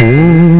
Hum.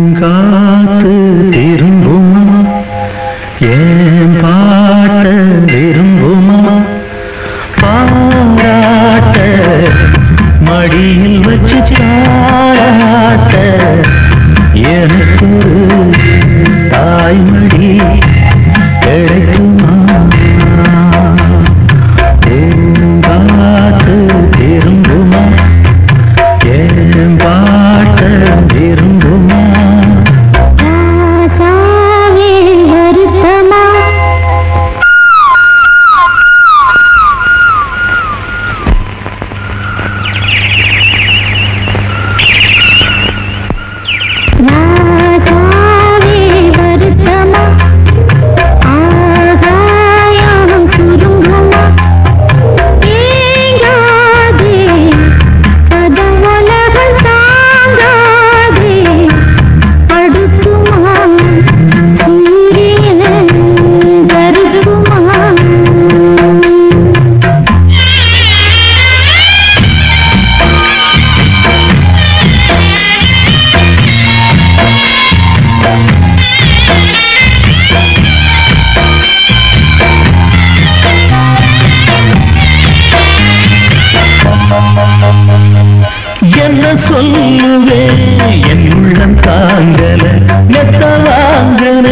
என்ன சொல்லுவேன் என் உள்ளம் தாங்கல நெத்த வாங்கல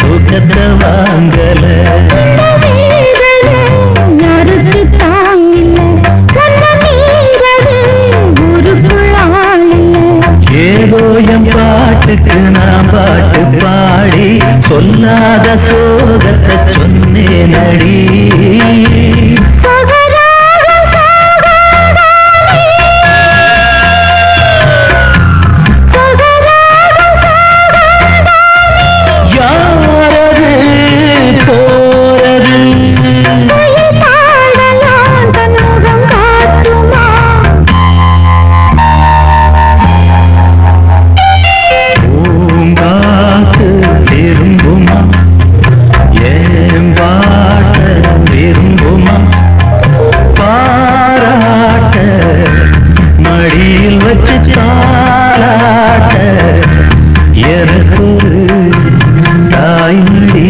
தூக்கத்தை வாங்கல. ஏதோயம் பாட்டுக்கு நான் பாட்டு பாடி சொல்லாத சோகத்தை சொன்னேன் அடி வச்சு தாளாட்ட எனக்கொரு தாய்மடி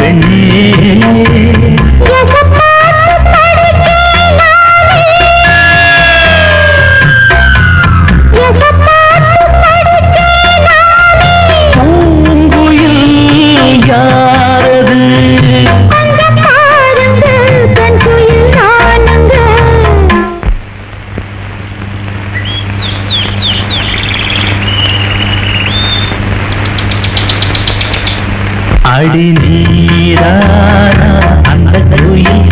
பெண்ணே. அடி நீரான? அந்த கோயில்